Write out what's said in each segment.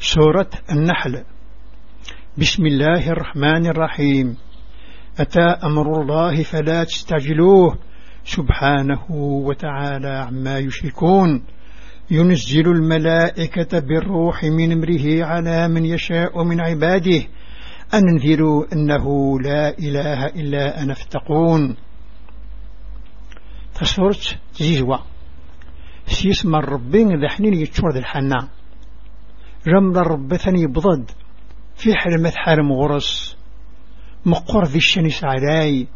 سورة النحل. بسم الله الرحمن الرحيم. أتى أمر الله فلا تستعجلوه. سبحانه وتعالى عما يشركون. ينزل الملائكة بالروح من أمره على من يشاء من عباده. أنذروا أنه لا إله إلا أنا افتقون تصورت زيزوة. سيسمى الربين ذا حنين يتشور ذا الحنا رمض الرب ثاني بضد. في حرمة حرم غرس مقر ذي الشنس علاي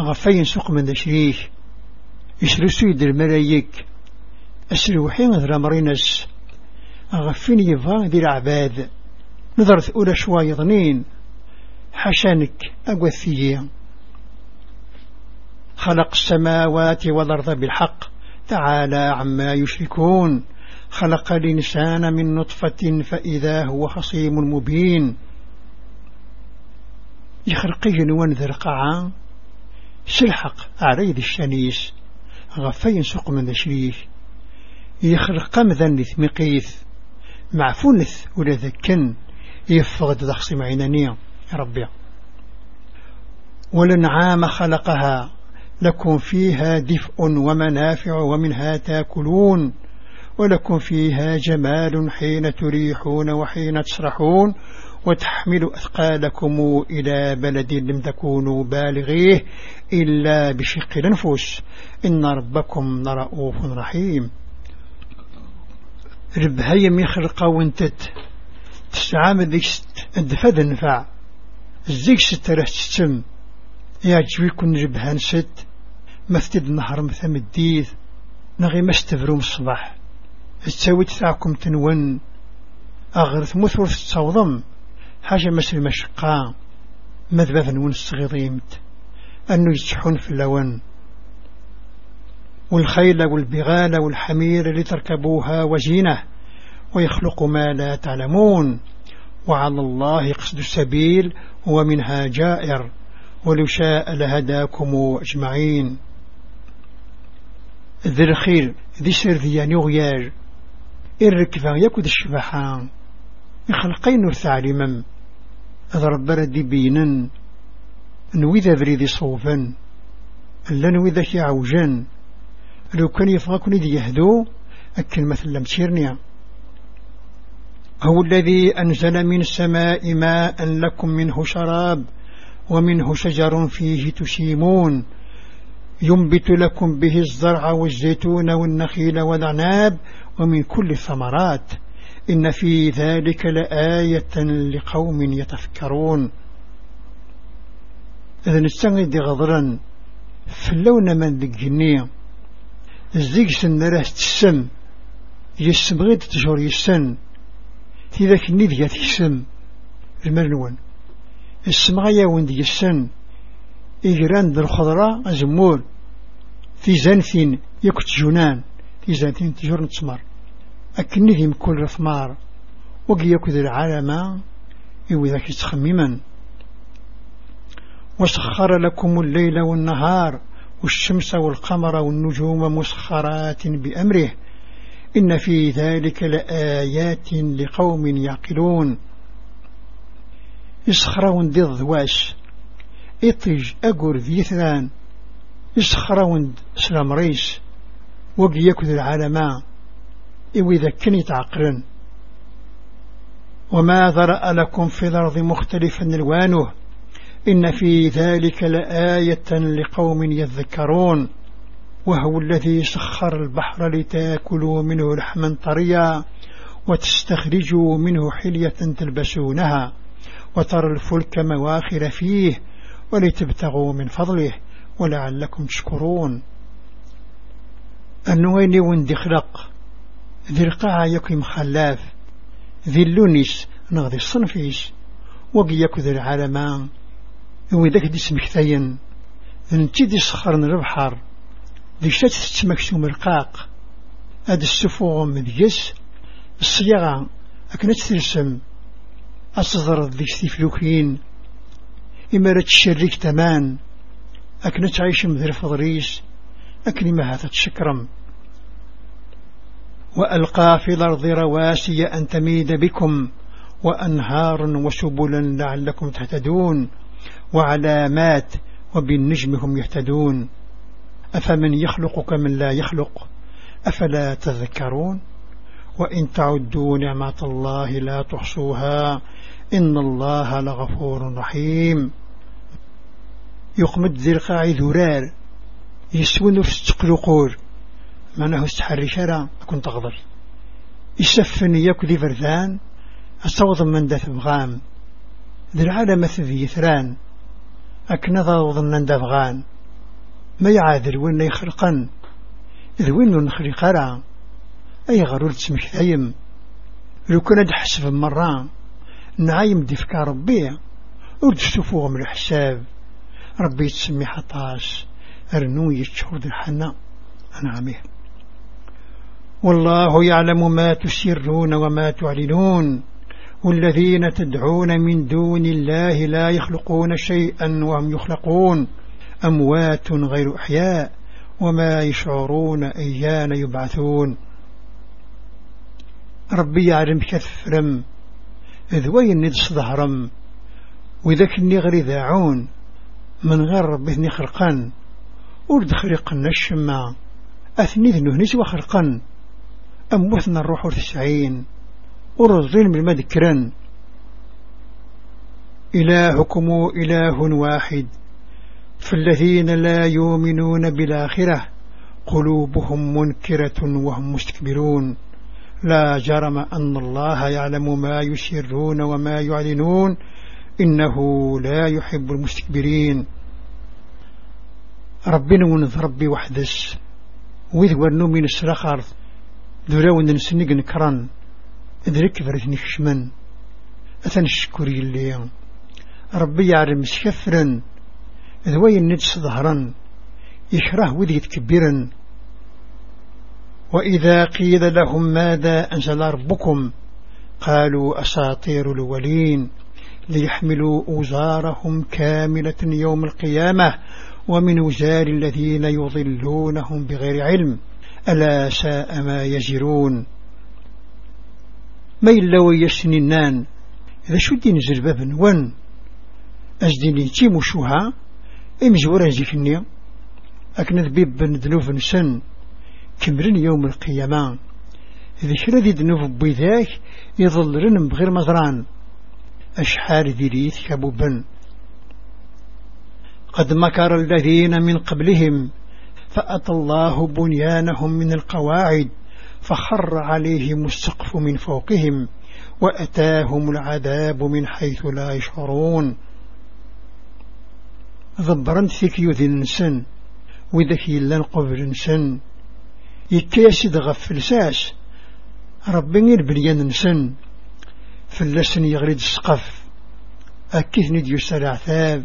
غفين سوق من ذا شريك يسرسو سيد الملايك أسلوحين ذا مرينس. غفين يفا ذي العباد. نظرت أولى شوي ظنين حشانك أقوى الثيين خلق السماوات والأرض بالحق تعالى عما يشركون. خلق الإنسان من نطفة فإذا هو خصيم مبين. يخرق جنوان القاعة سلحق عريض الشنيس. غفين سوق من ذا يخرق قمذا لثمقيث معفونث ولا ذكن. ذا خصيم عينانية ربي. ولنعام خلقها. لكم فيها دفء ومنافع ومنها تاكلون. ولكم فيها جمال حين تريحون وحين تسرحون وتحمل أثقالكم إلى بلد لم تكونوا بالغيه إلا بشق الأنفس. إن ربكم لرؤوف رحيم. ربها يمي خلقا وانتت تستعامل ذيك الدفاد النفع. الزيك ستره تستم. يعجبكم ربها ست مثتد النهر مثل الديث نغي ما استفروا الصباح. تساوي تاعكم تنون. أغرث مثور تصوضم حاجة مسل مشقا مذبث نون الصغيريمت. أنه يتحون في اللون. والخيل والبغال والحمير لتركبوها وزينة. ويخلق ما لا تعلمون. وعلى الله قصد السبيل. ومنها جائر. ولو شاء لهداكم أجمعين. ذي الخير ذي سر ذي غيار الركفة يكد الشبحان يخلقين ثعلمم أذ ربنا دي بينا. نويذا بريدي صوفا. ألا نويذا عوجا. لو كان يفغاكن دي يهدو أكل مثل لم تشيرنيا. هو الذي أنزل من السماء ماء لكم منه شراب ومنه شجر فيه تشيمون. ينبت لكم به الزرع والزيتون والنخيل والعناب ومن كل الثمرات إن في ذلك لآية لقوم يتفكرون. إذا نستغد غضرا فلونا من ذي الزيق سنراه تسم يسم غير تجور يسن. في ذاك الندية تسم المرنون السمغية وند يسن إجران ذا الخضراء أزمور. في زنثين يكت جنان في زنثين تجور نتسمر أكن ذي كل ثمار وقي يكذ العالم إو ذاك تخمما وسخر لكم الليل والنهار والشمس والقمر والنجوم مسخرات بأمره. إن في ذلك لآيات لقوم يعقلون. يسخرون ذي الضواش. إطج أقر ذي ثلان يسخرون سلام ريس. وقي يكذ العالم إذا كن يتعقرن وما ذرأ لكم في الأرض مختلفا ألوانه. إن في ذلك لآية لقوم يذكرون. وهو الذي سخر البحر لتأكلوا منه لحما طريا وتستخرجوا منه حلية تلبسونها. وترى الفلك مواخر فيه ولتبتغوا من فضله ولعلكم تشكرون. أنوين وندي خلق. ذي القاعة يكي مخلاف. ذي اللونيس نغذي الصنفيس وقي يكذ العالمان وذاك دي سمكتين انتي دي سخرن البحر ذي شتات تتمكسوم القاق هاد السفوغ من جس الصياغة أكنت ترسم أصدر ذي ستيفلوكين إما تشريك تمان أكنت عايش مذر فضريس أكني ما هذا تشكرم وألقى في الأرض رواسي أن تميد بكم وأنهار وسبلا لعلكم تهتدون وعلامات وبالنجم هم يهتدون. أفمن يخلق كمن لا يخلق؟ أفلا تذكرون؟ وإن تعدوا نعمة الله لا تحصوها إن الله لغفور رحيم. يقمد ذي القاع ذرار. يسون في التقلقور معناه استحري شرع أكون تغضر يسفن يكذي فرذان أصوض من دث بغام ذي العالم ذي يثران أكنظر وظن دفغان. ما يعادل وين يخلقن إذ وين نخلق راه أي غرور تسمك ثايم لو كان حسب مرة نعايم دفك ربي. ورد شوفوه من الحساب. ربي تسمي حطاس. أرنو يتشهد الحنا أنا عميه والله يعلم ما تسرون وما تعلنون. والذين تدعون من دون الله لا يخلقون شيئا وهم يخلقون. أموات غير أحياء وما يشعرون أيان يبعثون. ربي يعلم كثرم. إذ وين ندس ظهرم وذاك النغري ذاعون من غير ربي خرقان ورد خرقنا الشمع. أثني ذنه نسوى خرقان أموثنا الروح التسعين ورزين من المذكرا إلهكم إله واحد. فالذين لا يؤمنون بالآخرة قلوبهم منكرة وهم مستكبرون. لا جرم أن الله يعلم ما يسرون وما يعلنون. إنه لا يحب المستكبرين. ربنا ونذ ربي وحدس. ورنو من السرخار ذراون نسنق نكران. ذلك فرثني خشمن أثن الشكوري اللي ربي يعلم سكفرا ذوي النجس ظهرا يكره وذي يتكبرا وإذا قيل لهم ماذا أنزل ربكم قالوا أساطير الأولين ليحملوا أوزارهم كاملة يوم القيامة. ومن وزار الذين يضلونهم بغير علم ألا ساء ما يجرون ما إلا ويسننان إذا شو دين زربابا ون أجديني تيمو شوها إمجورا زيفني أكن ذبيب ندنوف نسن كمرن يوم القيامة. إذا شرا دنوف بيذاك يظل رنم بغير مزران. أشحار ذريث كبوبا قد مكر الذين من قبلهم فأتى الله بنيانهم من القواعد فخر عليهم السقف من فوقهم وأتاهم العذاب من حيث لا يشعرون. ضبرنت ثكيو ذي النسن وذكي لن قبل نسن يكيسد غف الساس ربي البنيان نسن فلسن يغرد السقف أكيث نديو سرع ثاب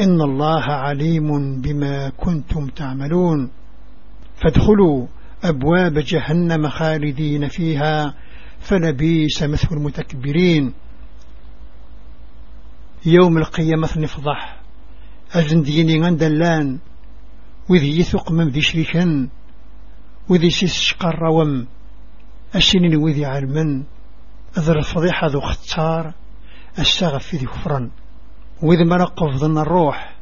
إن الله عليم بما كنتم تعملون. فادخلوا أبواب جهنم خالدين فيها فلبيس مثل المتكبرين. يوم القيامة نفضح. أجنديني غندلان وذي يثق من ذي شريكا وذي سيسشقر روم السنين وذي علما أذر الفضيحة ذو اختار السغف ذي كفرا وإذا ما نقف ظن الروح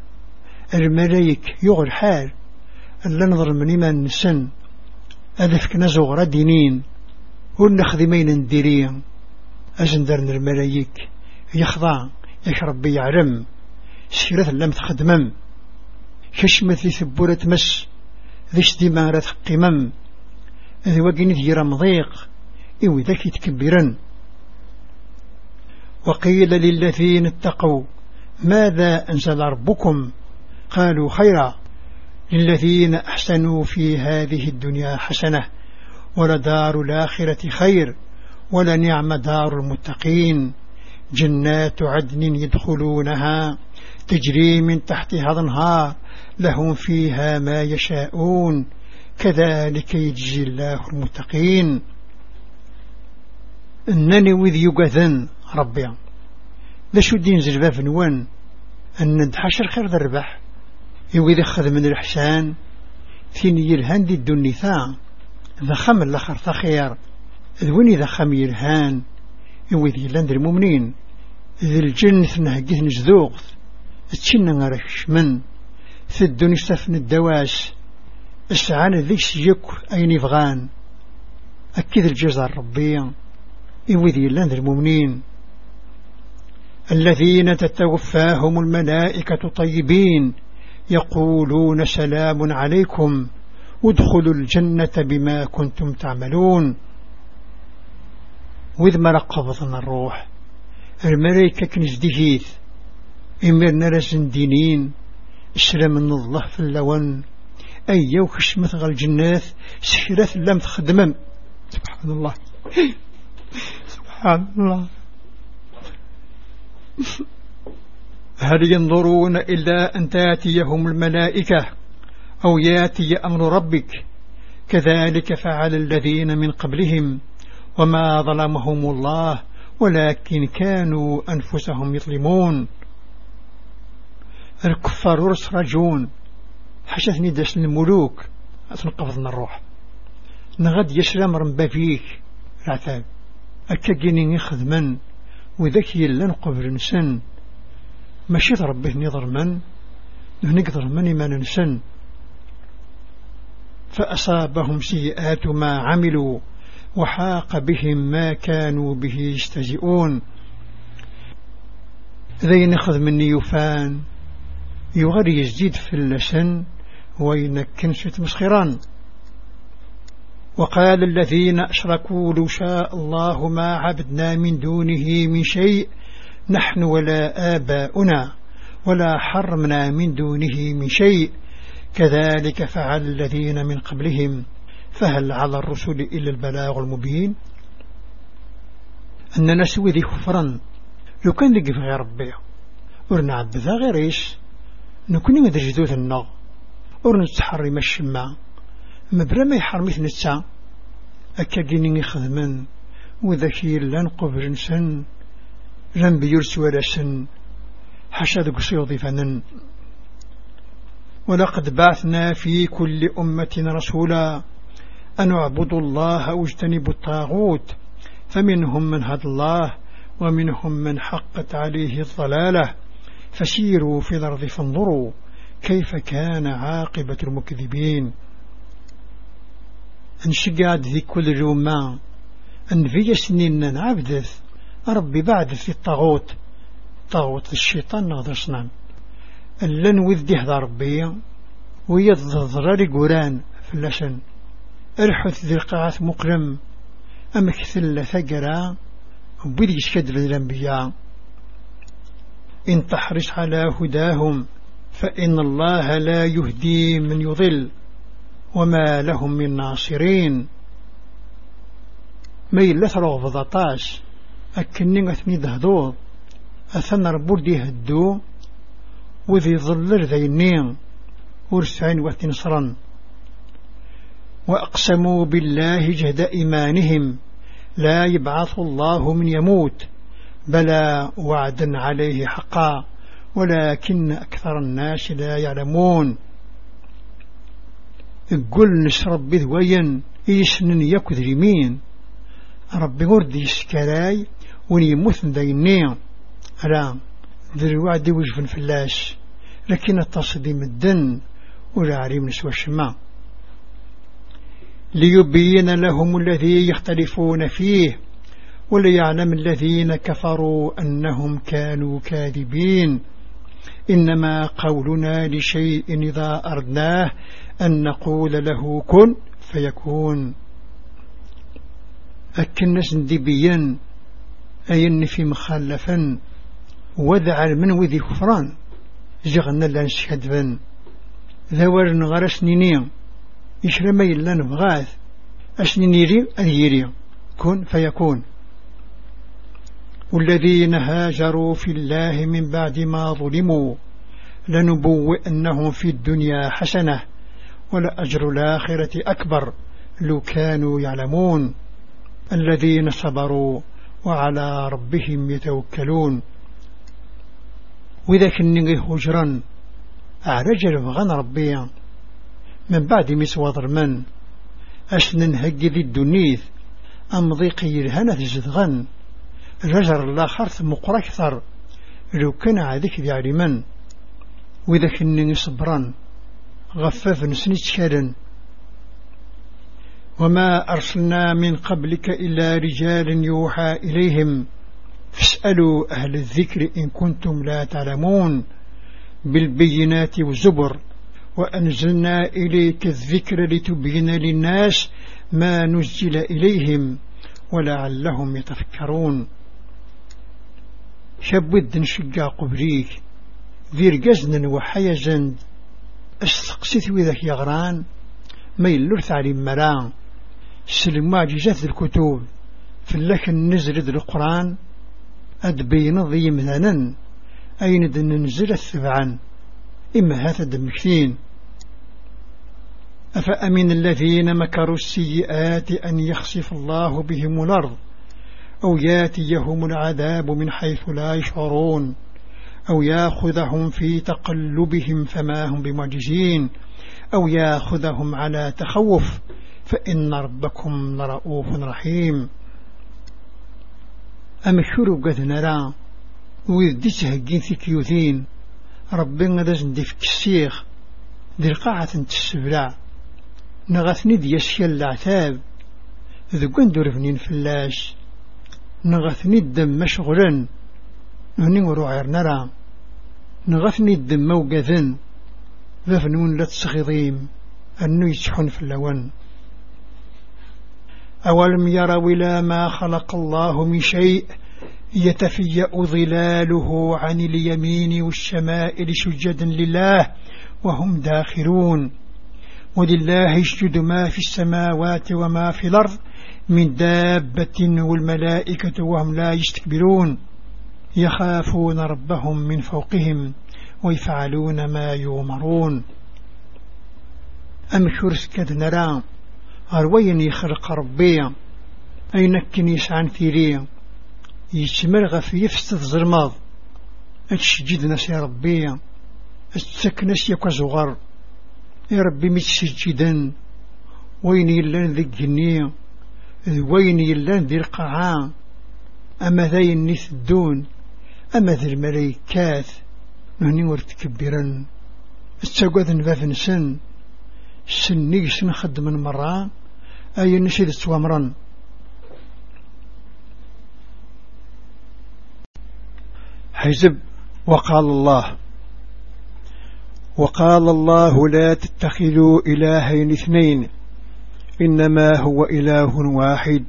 الملايك يغل حال. ألا نظر من إيمان نسن أذفك نزغ دينين. ونخدمين نديرين. أزندرن الملايك. يخضع يشرب بيعلم سيرة لم تخدمم. كشمة ذي ثبورة مس ذيش دي ما رات قمم ذي وقين ذي رمضيق إو ذاك يتكبرن. وقيل للذين اتقوا ماذا أنزل ربكم؟ قالوا خيرا. للذين أحسنوا في هذه الدنيا حسنة ولدار الآخرة خير ولنعم دار المتقين. جنات عدن يدخلونها تجري من تحتها الأنهار لهم فيها ما يشاءون. كذلك يجزي الله المتقين. أنني وذ يقذن ربي. شو الدين زلباف نوان؟ أن ندحشر خير ذا الربح. يوذ خذ من الإحسان فين يلهان دي الدنيثا ذا خم الأخر تخير ذوين إذا خم يلهان؟ يوذ يلان المؤمنين. ذي الجنة نهجه نجذوغ تشنا نرش من في الدنيا استفن الدواس السعان ذي سيك أين يفغان أكيد الجزر ربي يوذ يلان المؤمنين. الذين تتوفاهم الملائكة طيبين يقولون سلام عليكم ادخلوا الجنة بما كنتم تعملون. وإذ مرقبضنا الروح الملائكة كنز دهيث إمرنا رسن دينين إسلام الله في اللون أي يوكش مثل الجنات سحرات لم تخدم سبحان الله. سبحان الله. هل ينظرون إلا أن تاتيهم الملائكة أو ياتي أمر ربك؟ كذلك فعل الذين من قبلهم وما ظلمهم الله ولكن كانوا أنفسهم يظلمون. الكفار رسرجون حشثني داس الملوك. أتنقفضنا الروح. نغد يسلم رمبا فيك. العتاب أكاقيني خدما وذاك يلان قبل نسن ماشي ربه نظر من؟ نقدر من ما ننسن فأصابهم سيئات ما عملوا وحاق بهم ما كانوا به يستهزئون. ذي نخذ مني يفان يغري يزيد في اللسن وينكن شت مسخران. وقال الذين أشركوا لو شاء الله ما عبدنا من دونه من شيء نحن ولا آباؤنا ولا حرمنا من دونه من شيء. كذلك فعل الذين من قبلهم. فهل على الرسل إلا البلاغ المبين؟ أننا نسوي ذي خفرا لو كان في غير ربي. ورنا عبدا غير إيش؟ نكوني مدرجدوث النغ. ورنا تحرم الشماء. مبرا ما يحرمي نتسا أكا جيني خدمن وذكي لن قبر سن لن بيرس ولا سن حشا ذو سيوضي فنن ولقد بعثنا في كل أمة رسولا أن اعبدوا الله واجتنبوا الطاغوت فمنهم من هدى الله ومنهم من حقت عليه الضلالة. فسيروا في الأرض فانظروا كيف كان عاقبة المكذبين. انشقاد ذي كل روما أن في سنين عبدث ربي بعد في الطاغوت. طاغوت الشيطان نغضر صنام اللن وذدي هذا ربي. ويضضر قران في اللسن الحث ذي القاعات مقرم. أمكثل ثقرا. وبدي شكد الأنبياء إن تحرص على هداهم فإن الله لا يهدي من يضل. وما لهم من ناصرين. ما يلث رغضطاش أكني أثني دهدو. أثنى ربودي هدو وذي ظلر ذينين ورسعين وثنصرا وأقسموا بالله جهد إيمانهم لا يبعث الله من يموت. بلى وعدا عليه حقا ولكن أكثر الناس لا يعلمون. قل نشرب بذوين إيشنن يكذ رمين ربي ورد يسكراي ونيموت ديني ألا ذي الوعد وجف فلاش. لكن التصديم الدن ولا عريم نسوى الشماء. ليبين لهم الذي يختلفون فيه وليعلم الذين كفروا أنهم كانوا كاذبين. إنما قولنا لشيء إذا أردناه أن نقول له كن فيكون. أكنس دبيا أين في مخلفا وذع من وذي كفران جغنا لانش كدبا ذوار نغرس نينيا يشرم يلا نبغاث. أشن يري أذيري كن فيكون. والذين هاجروا في الله من بعد ما ظلموا لنبوئنهم في الدنيا حسنة. ولأجر الآخرة أكبر. لو كانوا يعلمون الذين صبروا وعلى ربهم يتوكلون. وإذا كنني هجرا أعرجل غن ربي. من بعد مسوى من أسنن هجي ذي الدنيث. أمضي قيل هنا زدغن. رجر الآخر ثم أكثر لو كان عذيك ذي من وإذا كنني صبرا غفاف نسني وما أرسلنا من قبلك إلا رجال يوحى إليهم. فاسألوا أهل الذكر إن كنتم لا تعلمون. بالبينات والزبر وأنزلنا إليك الذكر لتبين للناس ما نزل إليهم ولعلهم يتفكرون. شبد نشقا قبريك ذير قزن وحيزن استقسيت وذاك يغران ما يلرث علي مران. سلم معجزات الكتب. فلك النزل ذي القرآن. أدبين ضي مثلا أين دن ننزل الثبعا إما هذا دمكثين أفأمن الذين مكروا السيئات أن يخسف الله بهم الأرض؟ أو ياتيهم العذاب من حيث لا يشعرون؟ أو ياخذهم في تقلبهم فما هم بمعجزين أو ياخذهم على تخوف فإن ربكم لرؤوف رحيم. أم شرو قد نرى وإذ دي تهجين كيوثين ربنا دازن دي في كسيخ دي القاعة تسبلع نغثني دي يسيا العتاب ذو قندر فنين فلاش. نغثني الدم مشغلا نهني وروعير نرى. نغثني الدم موقذن ذفنون لا تسخضيم. أنه يتشحن في اللون. أولم يروا إلى ما خلق الله من شيء يتفيأ ظلاله عن اليمين والشمائل سجدا لله وهم داخرون. ولله يسجد ما في السماوات وما في الأرض من دابة والملائكة وهم لا يستكبرون. يخافون ربهم من فوقهم ويفعلون ما يؤمرون. أم شرس كد نرى أروين يخلق ربي أين كنيس عن ثيري يتمرغ في يفست الظلماض أتشجد ناس يا ربي أتسكنس يكو زغر يا ربي متسجدا وين يلان ذي الجنية وين يلان ذي القاعة أما ذي الدون أما ذي الملايكات نهني ورتكبرا استقوذ نباف نسن سني سنخدم من مرة أي نشيد سوامرا حزب وقال الله وقال الله لا تتخذوا إلهين اثنين إنما هو إله واحد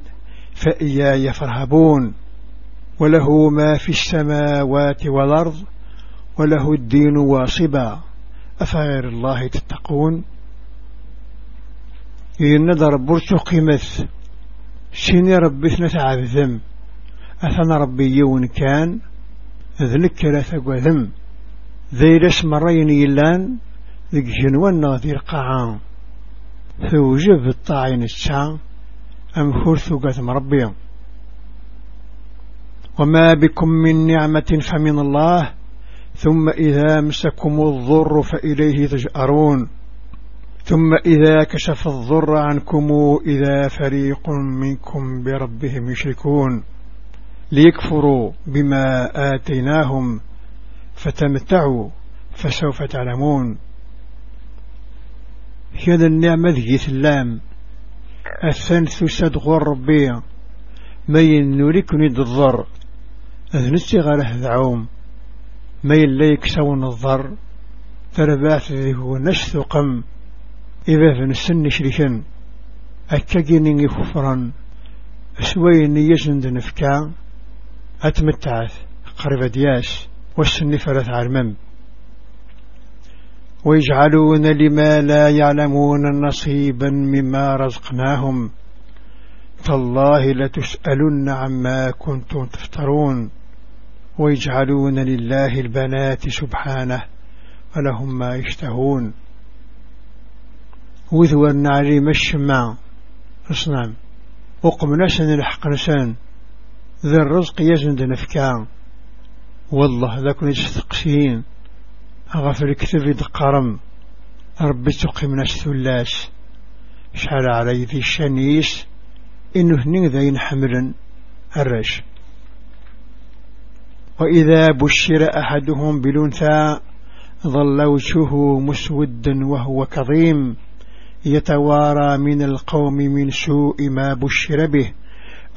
فإياي فارهبون وله ما في السماوات والأرض وله الدين واصبا. أفغير الله تتقون؟ ينظر برتو قيمث سيني ربي ثلاثة ذم. أثنى ربي يون كان. ذلك ثلاثة ذم ذي رسم مرين يلان. ذيك جنوان ذي القاعان توجب الطاعين الشام أم خرثو قث مربي وما بكم من نعمة فمن الله ثم إذا مسكم الضر فإليه تجأرون ثم إذا كشف الضر عنكم إذا فريق منكم بربهم يشركون ليكفروا بما آتيناهم فتمتعوا فسوف تعلمون هذا النعمة ذي ثلام الثالث صدق الربية ما ينوريك ند الضر. أذنسي غاله ذعوم ما يليك سون الضر تربات هو نشث قم. إذا في السن شريكا أكاقيني كفرا أسوين يجند نفكا أتمتعت قرب دياس. والسن فرث عرمم. ويجعلون لما لا يعلمون نصيبا مما رزقناهم. تالله لتسألن عما كنتم تفترون ويجعلون لله البنات سبحانه ولهم ما يشتهون. وذو النعلي الشمع. اصنام وقمنا سن الحق نسان ذا الرزق يزند نفكا. والله ذاك نستقسين أغفر كتب دقرم ربي تقيم ناس ثلاث شحال علي ذي الشنيس. إنه هنين حملا الرش وإذا بشر أحدهم بالأنثى ظل وجهه مسودا وهو كظيم. يتوارى من القوم من سوء ما بشر به.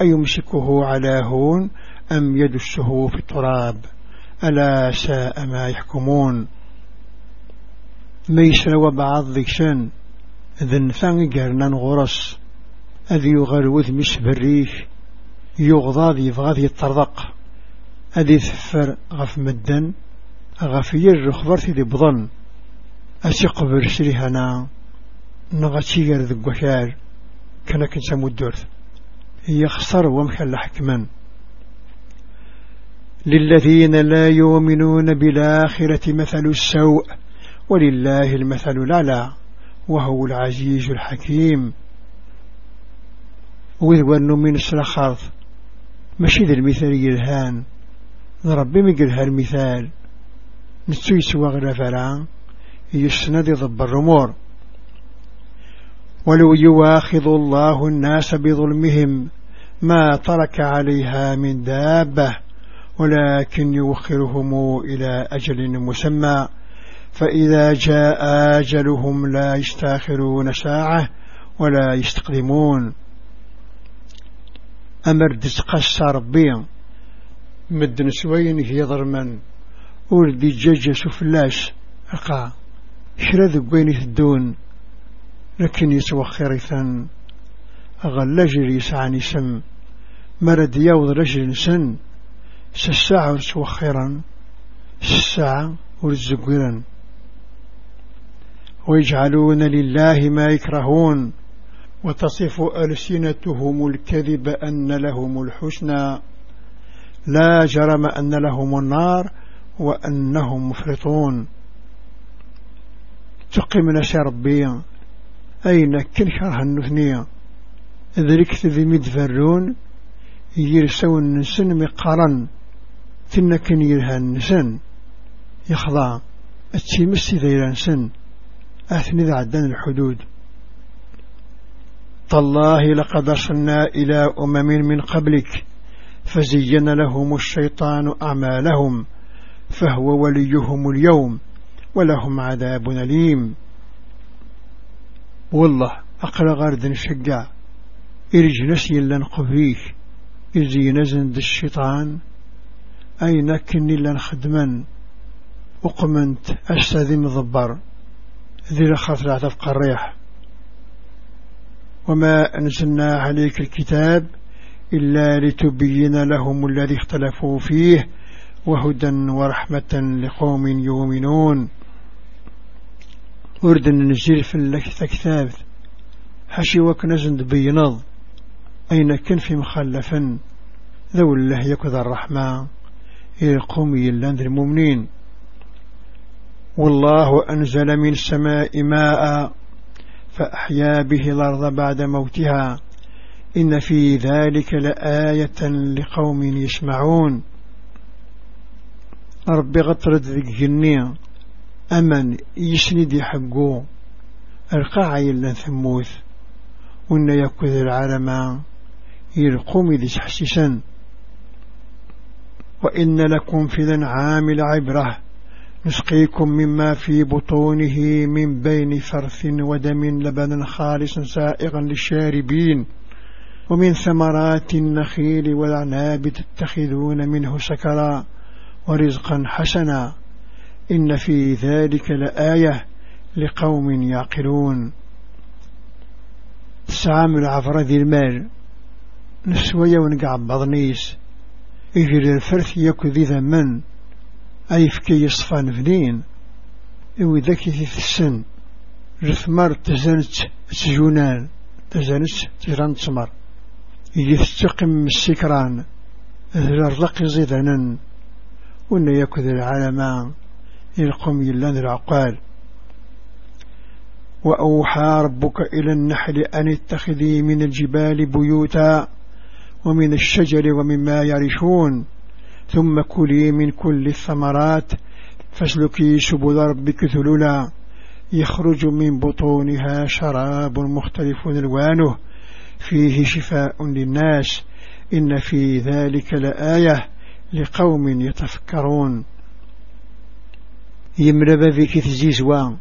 أيمسكه على هون أم يدسه في التراب؟ ألا ساء ما يحكمون. ميسر وبعض ذكسان ذن فان قرنان غرس. أذي يغروذ مس بريش يغضاض يبغاض يتطرق. أذي ثفر غف مدن غف برثي ذي بضن. أسيق برسري هنا نغتي ذي وشار كان كنسمو الدرث يخسر ومحل حكما للذين لا يؤمنون بالآخرة مثل السوء ولله المثل الأعلى وهو العزيز الحكيم. وذو من السلخاط ماشي ذا المثال يلهان. ربي مقلها المثال. نتسوي سوا غير فلا. يسند يضب الرمور. ولو يواخذ الله الناس بظلمهم ما ترك عليها من دابة ولكن يوخرهم إلى أجل مسمى. فإذا جاء أجلهم لا يستاخرون ساعة ولا يستقدمون. أمر دسقس ربي مدن سوين هي ضرما ولدي جاجة سفلاش. أقع شرد قوين الدون لكن يتوخر ثن أغل لجل يسعني سم مرد يوض رجل سن سساعة ورسوخرا سساعة ورزقرا ويجعلون لله ما يكرهون. وتصف ألسنتهم الكذب أن لهم الحسنى لا جرم أن لهم النار وأنهم مفرطون تقيم ربي أين كن شرح النثنية ذلك ذي مدفرون يرسون النسن مقارن تنكن يرها النسن. يخضع التيمس ذي سن أثني ذا عدن الحدود. تالله لقد أرسلنا إلى أمم من قبلك فزين لهم الشيطان أعمالهم فهو وليهم اليوم ولهم عذاب أليم. والله أقرأ غرد شقا إرج نسي لن قفيك إزي نزند الشيطان أي نكني لن خدما وقمنت أستاذي مضبر ذي لخاطر عتفق الريح وما أنزلنا عليك الكتاب إلا لتبين لهم الذي اختلفوا فيه وهدى ورحمة لقوم يؤمنون. ورد ننزل في اللكث كتاب حشي وكنزن بينض. أين كن في مخلفا ذو الله يكذ الرحمة يقوم يلان المؤمنين. والله أنزل من السماء ماء فأحيا به الأرض بعد موتها. إن في ذلك لآية لقوم يسمعون. ربي غطرد ذيك جنية أمن يسند حقو. القاع يلا ثموث. وإن يكذ العالم يلقوم ذي حسسا وإن لكم في الأنعام العبرة نسقيكم مما في بطونه من بين فرث ودم لبنا خالصا سائغا للشاربين ومن ثمرات النخيل والعناب تتخذون منه سكرا ورزقا حسنا إن في ذلك لآية لقوم يعقلون. السعام العفر ذي المال. نسوية ونقع بضنيس. إجل الفرث يكو ذي ذمن أي فكي يصفان فنين إو ذكي في السن. رثمار تزانت تجونان تزانت تجران تسمر يستقم السكران ذل الرق زيدنا وإن يكذ العالم يلقم يلان العقال. وأوحى ربك إلى النحل أن اتخذي من الجبال بيوتا ومن الشجر ومما يعرشون ثم كلي من كل الثمرات فاسلكي سبل ربك ذللا يخرج من بطونها شراب مختلف ألوانه. فيه شفاء للناس. إن في ذلك لآية لقوم يتفكرون. يمرب في كثزيزوا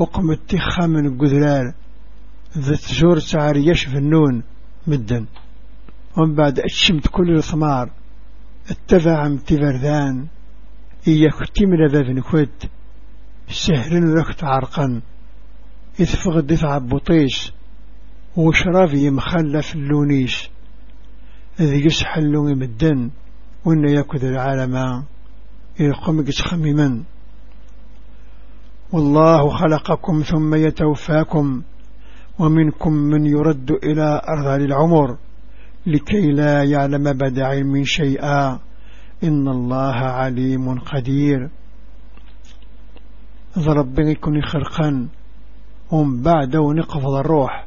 أقم التخا من قذلال. ذات زور تعريش في النون مدا ومن بعد أتشمت كل الثمار. اتبع امتبردان إياك تمر باب نكود سهر ركت عرقا يتفغد دفع بطيس وشرافي مخلف اللونيس ذي يسحلو يمدن وإن يأكد العالم يقوم يتخمما والله خلقكم ثم يتوفاكم ومنكم من يرد إلى أرض العمر. لكي لا يعلم بعد علم شيئا. إن الله عليم قدير. ضرب يكون خرقا ومن بعد ونقفض الروح.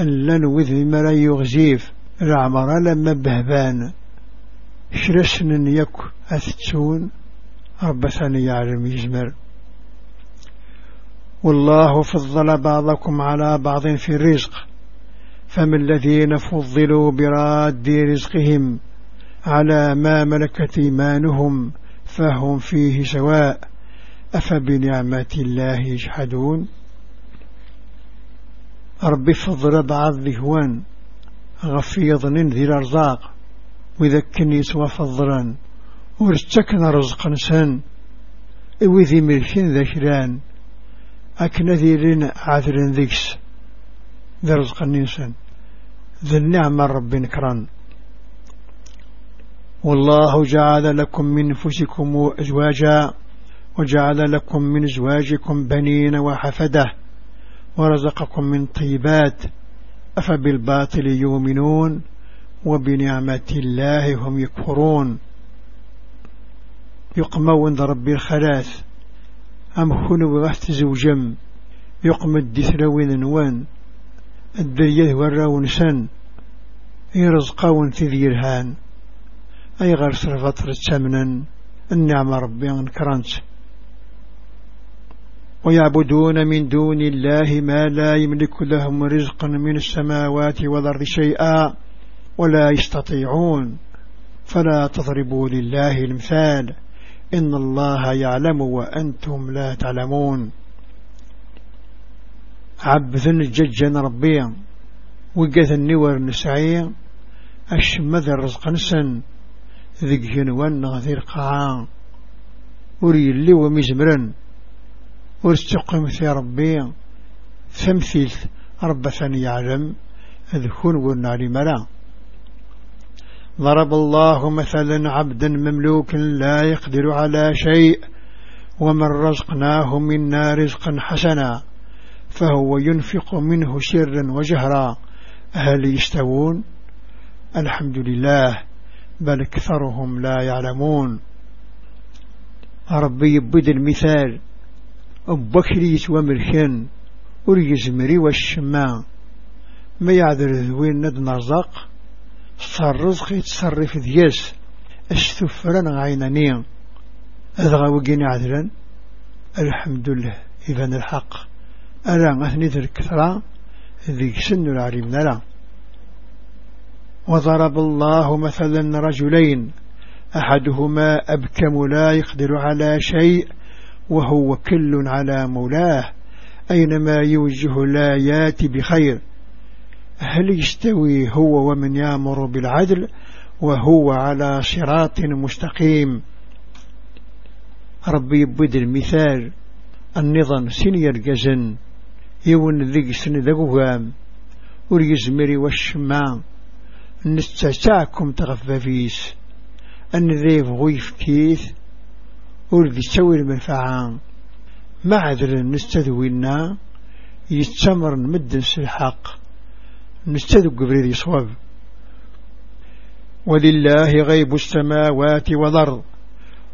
أن وذ مرا يغزيف. العمر لما بهبان شرسن يك أثتون رب ثاني يعلم يزمر. والله فضل بعضكم على بعض في الرزق. فما الذين فضلوا براد رزقهم على ما ملكت إيمانهم فهم فيه سواء أفبنعمة الله يجحدون؟ ربي فضل بعض ذهوان غفيض ذي الأرزاق وإذا يسوى فضلا ورتكنا رزقا سن وذي ملكين ذكران أكن ذيرين عاثر ذيكس. ذي رزق النسان ذي النعمة رب نكران والله جعل لكم من أنفسكم أزواجا وجعل لكم من أزواجكم بنين وحفدة ورزقكم من طيبات أفبالباطل يؤمنون وبنعمة الله هم يكفرون. يقمون ربي الخلاث أم خنو غحت زوجم؟ يقم الدثروين نوان الدرية وراون سن يرزقون تذيرهان أي غير فترة ثمنا النعم ربي انكرنت ويعبدون من دون الله ما لا يملك لهم رزقا من السماوات والأرض شيئا ولا يستطيعون. فلا تضربوا لله المثال. إن الله يعلم وأنتم لا تعلمون. عبث الججن ربيا وقث النور نسعي الشمذ الرزق نسن ذيك جنوان غثير وري اللي ومزمرا واستقم في ربي ثمثيل رب ثاني يعلم اذكون ونعلم لا ضرب الله مثلا عبدا مملوكا لا يقدر على شيء ومن رزقناه منا رزقا حسنا. فهو ينفق منه سرا وجهرا. هل يستوون الحمد لله بل أكثرهم لا يعلمون. ربي يبدل المثال. أبكري ومركن وريزمري والشماء ما يعذر ذوين ند نرزق صار رزق يتصرف دياس اشتفرن عينانيا أذغى وقيني عذرا الحمد لله إذا الحق. ألا أثني ذر كثرة ذيك سن العلم لا وضرب الله مثلا رجلين أحدهما أبكم لا يقدر على شيء وهو كل على مولاه أينما يوجه لا ياتي بخير. هل يستوي هو ومن يامر بالعدل وهو على صراط مستقيم؟ ربي يبدل المثال النظام سنير جزن. يون ذيك سن ذقوام وريزمري والشمام نستساكم تغففيس أن ذيف غيف كيث. ولد يستوي المنفعة عذر نستذوينا يتسمر نمد الحق نستذو قبريد يصواب ولله غيب السماوات والأرض.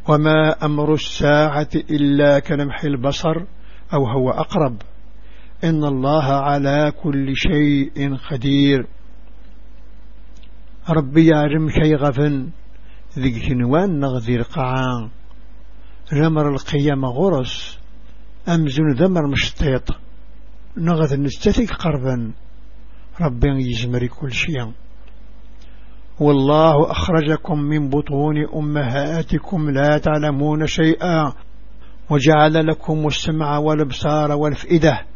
وما أمر الساعة إلا كلمح البصر. أو هو أقرب. إن الله على كل شيء قدير ربي يعلم كي غفن ذي كنوان نغذير قعان رمر القيام غرس أمزن ذمر مشتيط نغذ نستثق قربا ربي يجمري كل شيء. والله أخرجكم من بطون أمهاتكم لا تعلمون شيئا وجعل لكم السمع والأبصار والفئدة.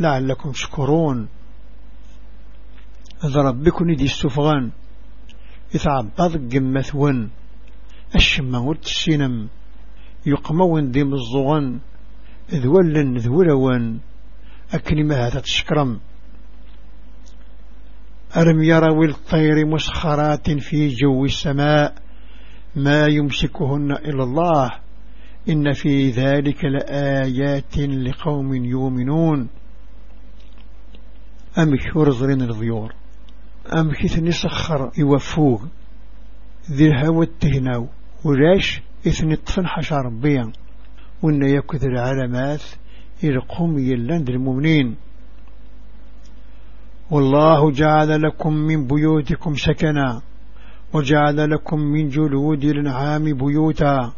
لعلكم تشكرون. إذا ربكم دي السفغان يتعبض قمثون الشمع والتسينم يقمون دي مزغن ذولن ذولون أكلمة هذا تشكرم. ألم يروا الطير مسخرات في جو السماء؟ ما يمسكهن إلا الله. إن في ذلك لآيات لقوم يؤمنون. أمك ورزرين الضيور أمك ثني سخر يوفوه ذي الهوى التهناو ولاش إثني طفن حشار بيان وإن يكثر العلامات يلقوم يلاند المؤمنين. والله جعل لكم من بيوتكم سكنا وجعل لكم من جلود الأنعام بيوتا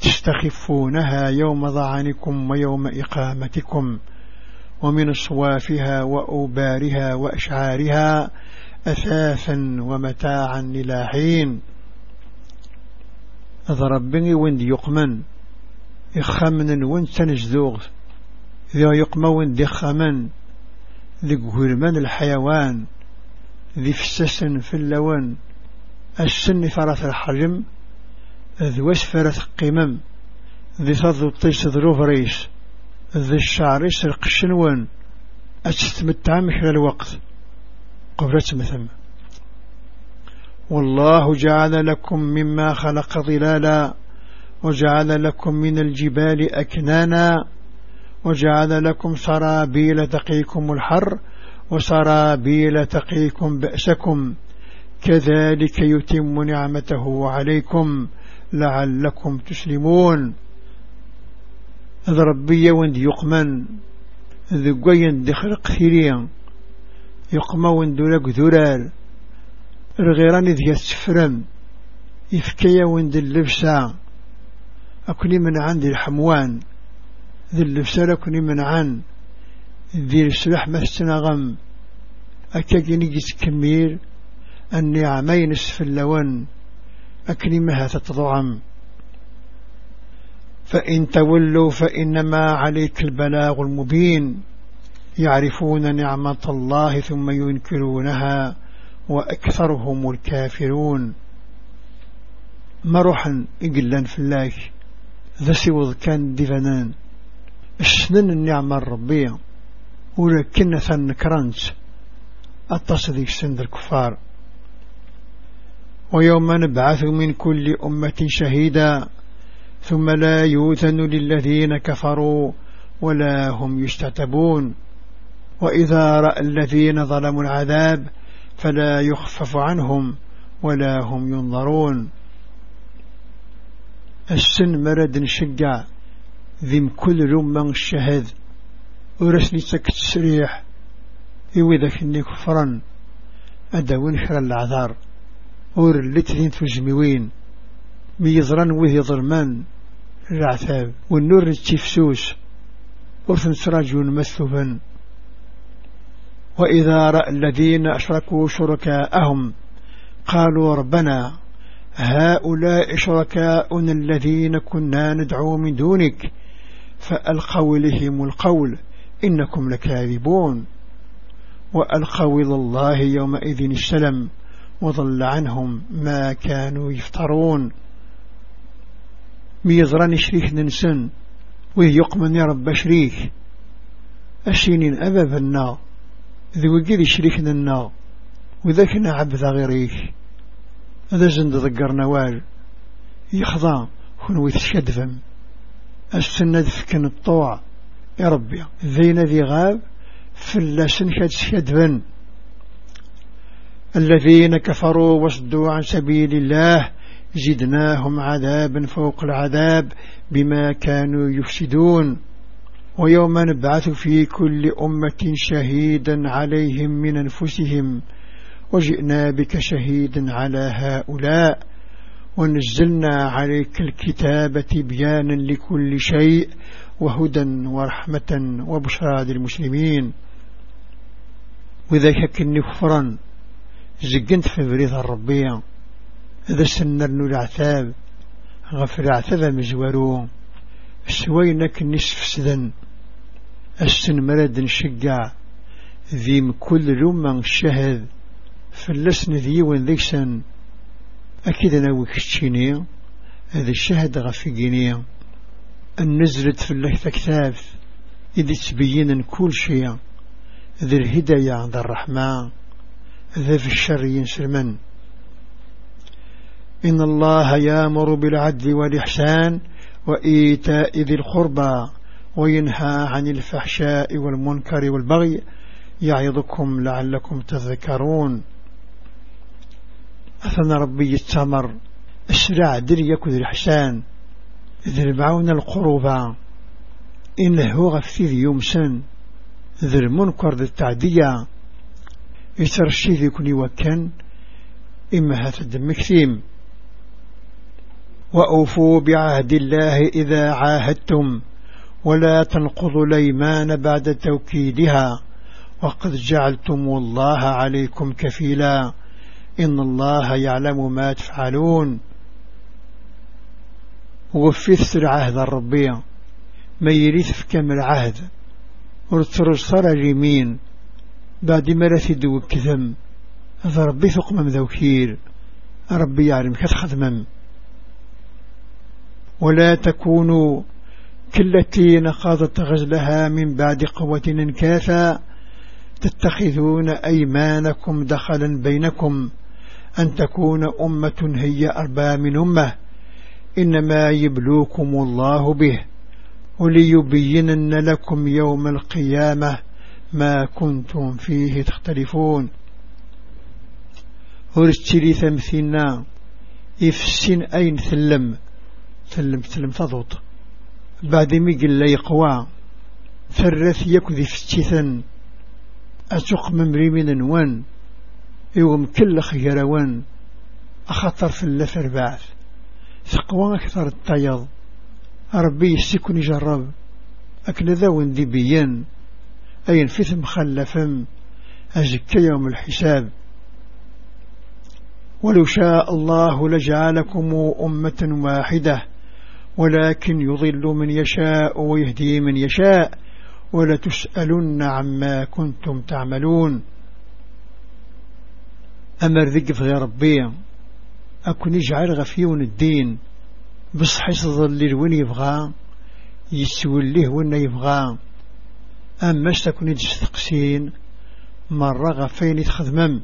تستخفونها يوم ضعنكم ويوم إقامتكم. ومن صوافها وأوبارها وأشعارها أثاثا ومتاعا إلى حين. ضربني وند يقمن إخمن وند سنجذوغ ذي يقمن وند يخمن ذي قهرمان الحيوان ذي فسسن في اللون السن فرث الحجم ذي وسفرة قمم ذي تضو الطيس ذروف ريس. ذي الشعر يسرق الشنوان أتستمتع مخلال الوقت. قبرت مثل والله جعل لكم مما خلق ظلالا. وجعل لكم من الجبال أكنانا. وجعل لكم سرابيل تقيكم الحر. وسرابيل تقيكم بأسكم. كذلك يتم نعمته عليكم لعلكم تسلمون. هذا ربي وند يقمن ذقين دخل ثيريا يقمى وند لك ذرار الغيران ذي السفرم يفكي وند اللبسة. أكني من عند الحموان ذي اللبسة لكني من عن ذي السلاح ما استنغم. أكاكيني جيس كمير النعمين اللون أكني مها تتضعم فإن تولوا فإنما عليك البلاغ المبين. يعرفون نعمة الله ثم ينكرونها وأكثرهم الكافرون. مرحا إقلا الله ذا سيوض كان دفنان السنن النعمة الربية؟ ولكن ثنكرنت التصديق سند الكفار. ويوم نبعث من كل أمة شهيدا. ثم لا يوثن للذين كفروا ولا هم يستتبون وإذا رأى الذين ظلموا العذاب فلا يخفف عنهم ولا هم ينظرون. السن مرد شقع ذم كل رمان الشهد ورسلي سكت سريح إذا إني كفرا أدوين حر العذار ور اللي تذين ميظران وذي ظلمان العثاب والنور التفسوس ورثن سراجون مثوبا وإذا رأى الذين أشركوا شركاءهم قالوا ربنا هؤلاء شركاؤنا الذين كنا ندعو من دونك فألقوا لهم القول إنكم لكاذبون. وألقوا إلى الله يومئذ السلم وضل عنهم ما كانوا يفترون. ميزران شريك ننسن ويقمن يا رب شريك أشينين أباب النار ذو قيل شريك النار وذاك عبد غيريك هذا زند ذكر نوال يخضع خنوي تشدفم السنة فكن الطوع يا ربي ذين ذي غاب فلا سنكت شدفن. الذين كفروا وصدوا عن سبيل الله زدناهم عذابا فوق العذاب بما كانوا يفسدون. ويوم نبعث في كل أمة شهيدا عليهم من أنفسهم. وجئنا بك شهيدا على هؤلاء. ونزلنا عليك الكتاب تبيانا لكل شيء وهدى ورحمة وبشرى للمسلمين. وإذا كني كفرا زقنت في بريد الربية إذا سنرنو العتاب غفر العتاب مزورو سوينك نصف سدن السن مرد نشقع ذيم كل لما شهد فلسن ذيون ذيسن أكيد أنا وكتشيني هذا الشهد غفقيني. النزلت في الله كتاف إذا تبين كل شيء. ذي الهداية عند الرحمن. ذا في الشر ينسلمن. إن الله يامر بالعدل والإحسان وإيتاء ذي القربى وينهى عن الفحشاء والمنكر والبغي يعظكم لعلكم تذكرون. أثنى ربي التمر أسرع دري يكذ الحسان ذي المعون القربى إنه غفثي يومسن ذي المنكر ذي التعدية يترشي ذي كني وكان إما هات ثيم وأوفوا بعهد الله إذا عاهدتم ولا تنقضوا الأيمان بعد توكيدها وقد جعلتم الله عليكم كفيلا إن الله يعلم ما تفعلون. وفث العهد الربيع ما يريث في كم العهد ورترصر اليمين بعد ما دو كذم هذا ربي ثقم مذوكير ربي يعلم كتخدمم ولا تكونوا كالتي نقضت غزلها من بعد قوة انكاثا تتخذون أيمانكم دخلا بينكم أن تكون أمة هي أربى من أمة. إنما يبلوكم الله به وليبينن لكم يوم القيامة ما كنتم فيه تختلفون. ورشتري ثمثنا إفسن أين ثلم. ثلم ثلم تضوط بعد ميقل لا يقوى ثرث يكذي فتثا أسوق ممري من انوان يوم كل خيروان أخطر في اللفر بعث. ثقوى أكثر الطيض ربي يسكن يجرب أكل ذا وندي بيان. أي انفث مخلفا أزكى يوم الحساب. ولو شاء الله لجعلكم أمة واحدة. ولكن يضل من يشاء ويهدي من يشاء ولتسألن عما كنتم تعملون. أمر ذقف غير ربي أكون يجعل غفيون الدين بصح يصدر وين يبغى يسوليه وين يبغى. أما اشتكون يتستقسين مرة غفين يتخدمم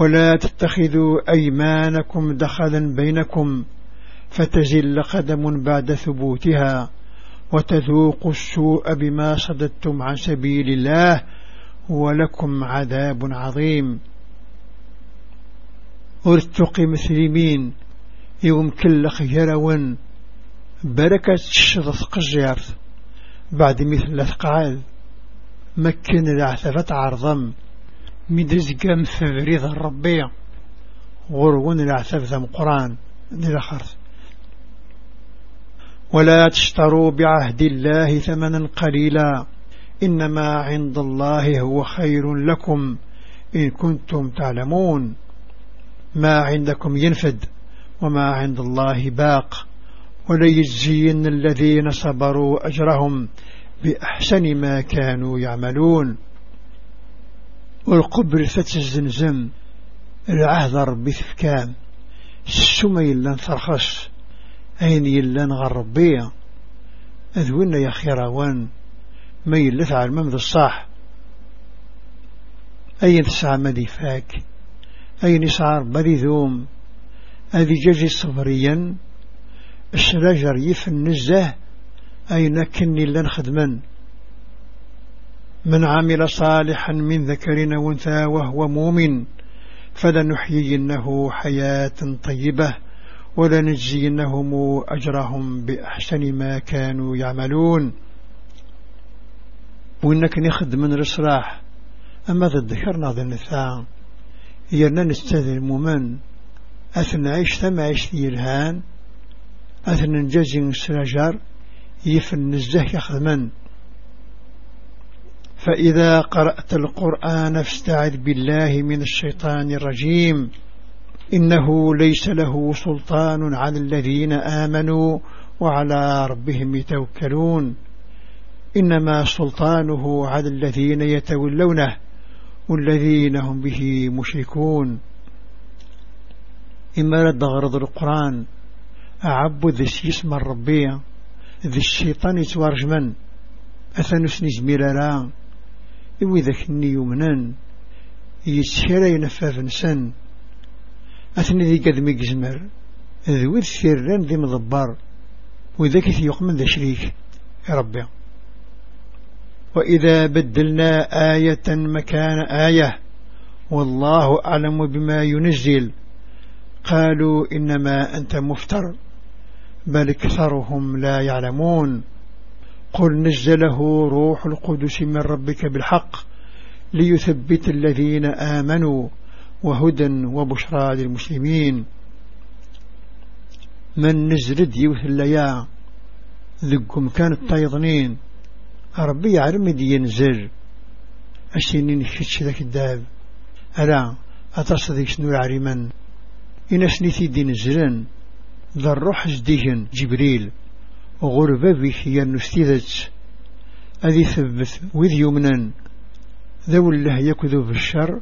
ولا تتخذوا أيمانكم دخلا بينكم. فتزل قدم بعد ثبوتها وتذوقوا السوء بما صددتم عن سبيل الله ولكم عذاب عظيم. ارتقي مسلمين يوم كل خيرون بركة الشرط قجيرت بعد مثل ثقعال مكن العثفة عرضم. مدرزقام في فريض الربيع. غرون العثفة مقران. للأخرث ولا تشتروا بعهد الله ثمنا قليلا. إنما عند الله هو خير لكم إن كنتم تعلمون. ما عندكم ينفد وما عند الله باق. وليجزين الذين صبروا أجرهم بأحسن ما كانوا يعملون. والقبر فتزنزم العهد ربي ثفكام السمي لن ترخص. أين يلان غربية أذوين يا خيروان ما يلف على الممذ الصح أين تسعى مدي فاك؟ أين يسعر بدي ذوم؟ أذي جاجي صبريا؟ الشراجر يف النزه؟ أين كني لن خدما؟ من عمل صالحا من ذكر وأنثى وهو مؤمن فلنحيينه حياة طيبة. ولنجزينهم أجرهم بأحسن ما كانوا يعملون. وإنك نخد من الإصلاح أما ذكرنا ذا النثاء يرنا نستذي المؤمن أثنى عيش ثم عيش يلهان أثنى نجازي السرجار يفن الزه يخدمن. فإذا قرأت القرآن فاستعذ بالله من الشيطان الرجيم. إنه ليس له سلطان على الذين آمنوا وعلى ربهم يتوكلون. إنما سلطانه على الذين يتولونه والذين هم به مشركون. إما رد غرض القرآن أعبد ذي اسم الربية ذي الشيطان يتوارج من؟ أثنسني زميلالا إوي ذاك يمنان يتشيري ينفاف نسان أثني ذي قد ميقزمر. ذوي الثيران ذي مضبار. وذاك يقمن ذا شريك. يا ربي. وإذا بدلنا آية مكان آية. والله أعلم بما ينزل. قالوا إنما أنت مفتر. بل اكثرهم لا يعلمون. قل نزله روح القدس من ربك بالحق. ليثبت الذين آمنوا. وهدى وبشرى للمسلمين. من نزرد يوث الليا ذقم كانت تايضنين ربي يعلم دي ينزل أشينين كتش ذاك الداب. ألا أتصدق شنو العريمان إن سنيتي دي نزلن ذا الروح جديهن جبريل. غربة بك ينستيذت أذي ثبت وذ يمنا ذو الله يكذو بالشر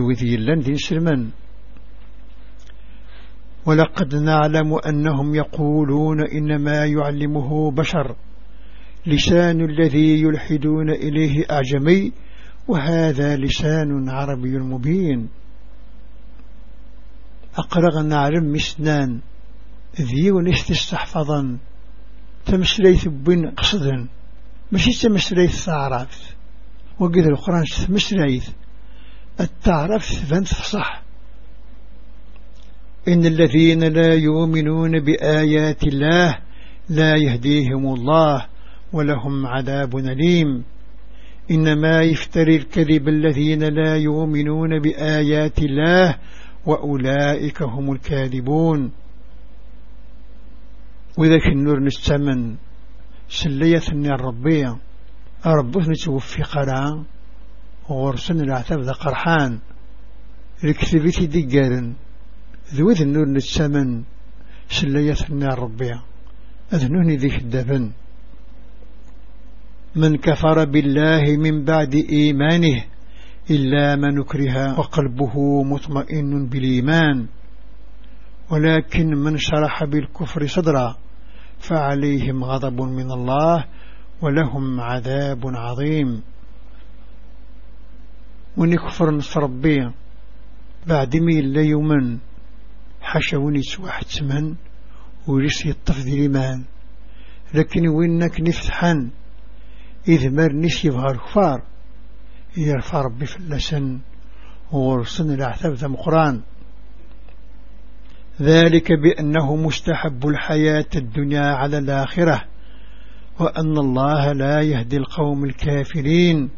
وذ يلان ذي سلمان. ولقد نعلم أنهم يقولون إنما يعلمه بشر لسان الذي يلحدون إليه أعجمي وهذا لسان عربي مبين. أقرغ نعلم مسنان ذي ونستستحفظا تمسليث بين قصدا ماشي تمسليث ثعرف. وقد القرآن تمسليث التعرف فانت صح. إن الذين لا يؤمنون بآيات الله لا يهديهم الله ولهم عذاب أليم. إنما يفتري الكذب الذين لا يؤمنون بآيات الله وأولئك هم الكاذبون. وذاك النور نستمن سلية الربية ربه نتوفي قرا وغرسن العتاب ذا قرحان. ركثبتي دقارن ذوذ النور نستمن سلية الربية أذنوني ذيك الدفن. من كفر بالله من بعد إيمانه إلا من نكره وقلبه مطمئن بالإيمان. ولكن من شرح بالكفر صدرا فعليهم غضب من الله ولهم عذاب عظيم. ونكفر نصر ربي بعد ميل لا يومن حشوني سواحد سمن وريس يطفذ الإيمان. لكن وينك نفتحن إذ مر نسي بها الكفار يرفع ربي في اللسن ورسن الأعثاب ذا مقران. ذلك بأنه مستحب الحياة الدنيا على الآخرة وأن الله لا يهدي القوم الكافرين.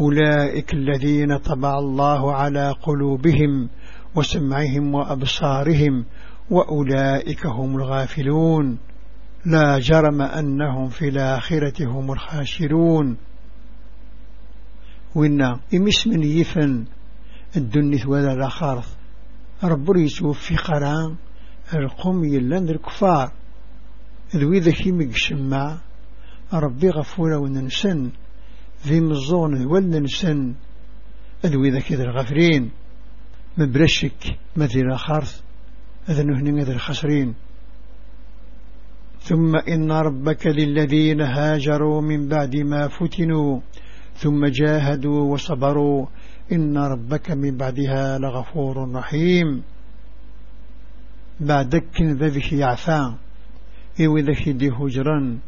أولئك الذين طبع الله على قلوبهم وسمعهم وأبصارهم وأولئك هم الغافلون. لا جرم أنهم في الآخرة هم الخاسرون. وإن إمس من يفن الدنيا ولا الأخارث ربر يتوفي قران القوم يلان الكفار ذوي ذكي مقشمع ربي غفورة وننسن. ذي مزون ولننسن ذوي ذكي ذي الغفرين. مبرشك مذي خارث أذنهن ذي الخسرين. ثم إن ربك للذين هاجروا من بعد ما فتنوا. ثم جاهدوا وصبروا. إن ربك من بعدها لغفور رحيم. بعدك ذبك يعفى إو ذك دي هجرا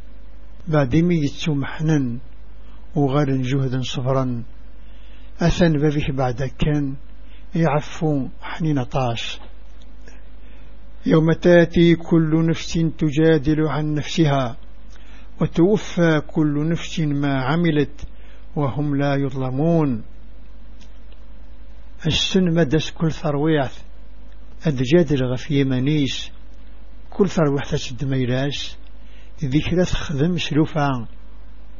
بعد ميت محنن وغال جهدا صبرا أثن بذيه بعد كان يعفو حنين طاش يوم تأتي كل نفس تجادل عن نفسها وتوفى كل نفس ما عملت وهم لا يظلمون. السن مدس كل ثرويعث أدجادل غفي منيس. كل ثرويعث تشد ميلاس ذكرى تخدم سلوفا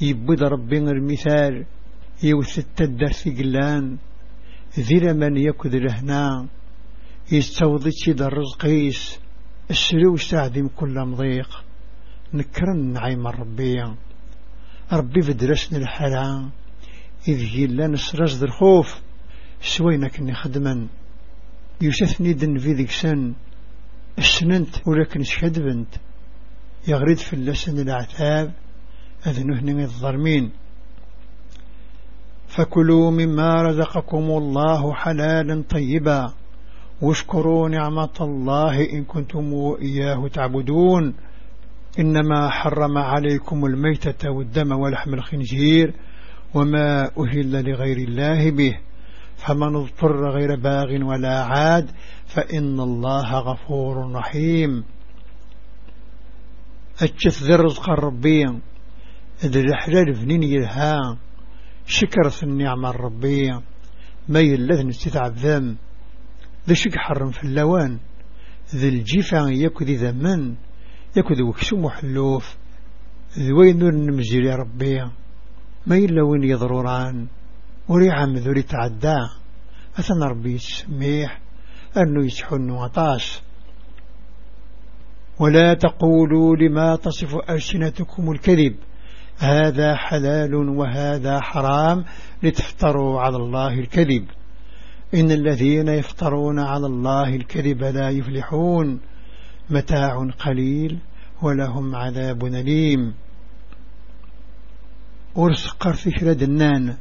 يبد ربنا المثال يوثت الدرس قلان ذي من يكذ لهنا يستوضي تشيد الرزقيس السلو ساعدم كل مضيق. نكرن عيم ربي. ربي فدرسنا الحلا إذ جيلا نسرز ذا الخوف سوينا كني خدما يوسفني دن في ذيك سن السننت ولكن شهد بنت. يغرد في اللسن العتاب أذنهن الظرمين فكلوا مما رزقكم الله حلالا طيبا. واشكروا نعمة الله إن كنتم إياه تعبدون. إنما حرم عليكم الميتة والدم ولحم الخنزير وما أهل لغير الله به. فمن اضطر غير باغ ولا عاد فإن الله غفور رحيم. أجث ذي الرزق الربي إذ الحلال فنين يلها شكرت النعمة الربية ما يلذن استتعب ذم ذا شك حرم في اللوان ذي الجيفة يكذ ذمن يكذ وكسو محلوف ذي وين نور يا ربي ما يلا وين يضروران. وريعا مذوري تعدى أثنى ربي يسميح أنه يسحن وطاس. ولا تقولوا لما تصف ألسنتكم الكذب هذا حلال وهذا حرام لتفتروا على الله الكذب. إن الذين يفترون على الله الكذب لا يفلحون. متاع قليل ولهم عذاب أليم. ورسقر فكرة دنان.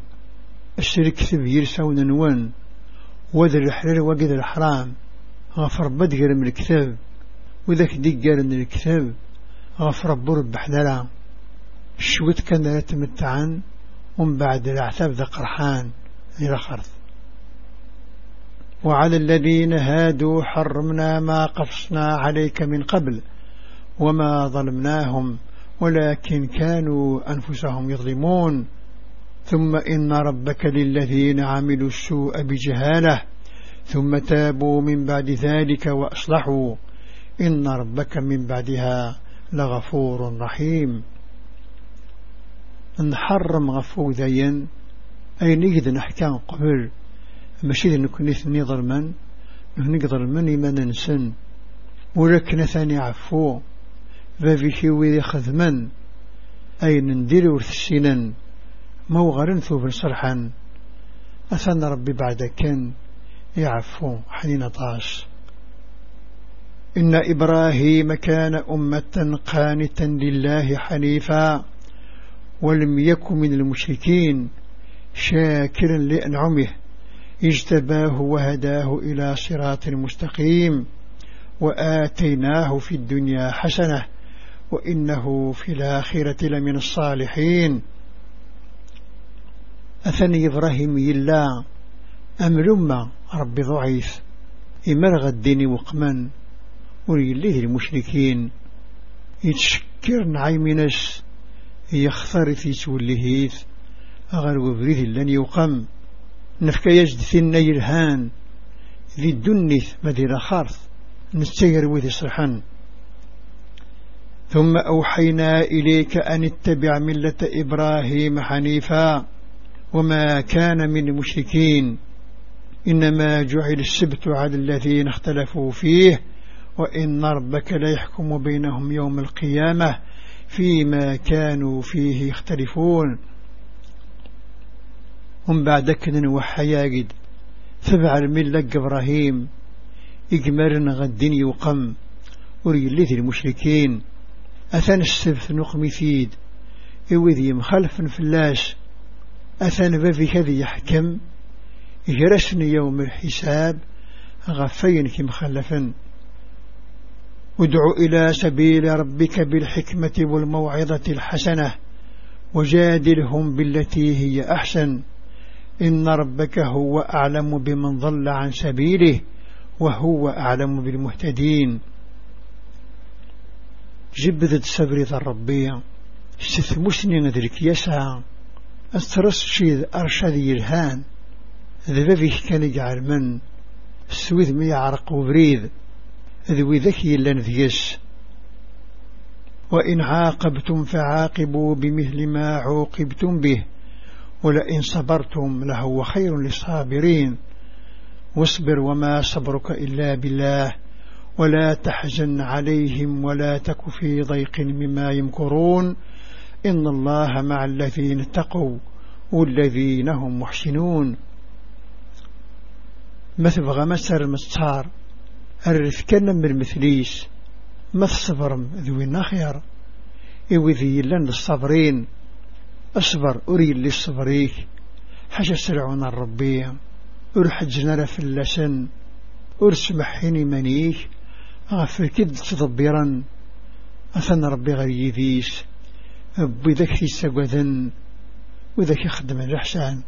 الشرك ثبير سون نون. وذا الحلال وقد الحرام. غفر بدقر من الكتاب وذاك دقر من الكتاب غفر برب بحلال شوت كان يتمتعن ومن بعد العتاب ذا قرحان إلى خرث وعلى الذين هادوا حرمنا ما قفصنا عليك من قبل وما ظلمناهم ولكن كانوا أنفسهم يظلمون. ثم إن ربك للذين عملوا السوء بجهالة ثم تابوا من بعد ذلك وأصلحوا. إن ربك من بعدها لغفور رحيم. نحرم غفو ذين أي نجد نحكام قبل ماشي نكون ثني ظلما نقدر من إما ننسن. ولكن ثاني عفو. بابي شوي خذما. أي ندير ورثسينا موغر ثوب صرحا. أثنى ربي بعد كان يعفو حنين طاش إن إبراهيم كان أمة قانتا لله حنيفا. ولم يكن من المشركين شاكرا لأنعمه اجتباه وهداه إلى صراط مستقيم وآتيناه في الدنيا حسنة وإنه في الآخرة لمن الصالحين. أثني إبراهيم يلا أم لما ربي ضعيف إمرغ الدين وقما وليه المشركين؟ يتشكر نعيمنس يخثر في تولهيث أغل وبريد لن يقم. نفك يجد ثنا يرهان ذي الدنيث مدير خارث. نستير وذي صرحان ثم أوحينا إليك أن اتبع ملة إبراهيم حنيفا. وما كان من المشركين إنما جعل السبت على الذين اختلفوا فيه. وإن ربك لا يحكم بينهم يوم القيامة. فيما كانوا فيه يختلفون. ومن بعد كن وحياقد. تبع الملة إبراهيم. إجمال غدين يقم. وريليث المشركين. أثان السبت نقمثيد إوذي مخالف فلاش أثان بابي هذي يحكم. يجرسني يوم الحساب. غفين كمخلفا ادع إلى سبيل ربك بالحكمة والموعظة الحسنة وجادلهم بالتي هي أحسن. إن ربك هو أعلم بمن ضل عن سبيله وهو أعلم بالمهتدين. جبدت سبري الربية استثمسني ندرك يسعى. أسترس شيد أرشد يلهان ذبابي كان يجعل من السويد مي عرق وبريد ذوي ذكي لن ذيس وإن عاقبتم فعاقبوا بمثل ما عوقبتم به. ولئن صبرتم لهو خير للصابرين. واصبر وما صبرك إلا بالله. ولا تحزن عليهم ولا تك في ضيق مما يمكرون. إن الله مع الذين اتقوا والذين هم محسنون. مثل غمسر المستار الرث كان من مثليس ما تصبرم ذوي النخير؟ إوذي لن الصبرين. أصبر أري اللي صبريك. حاجة سرعون الربية أرحجنا في اللسن. أرسمحيني منيك. أغفر كد تضبيرا. أثنى ربي غريذيس بذكي سقوذن وذكي خدم الرحسان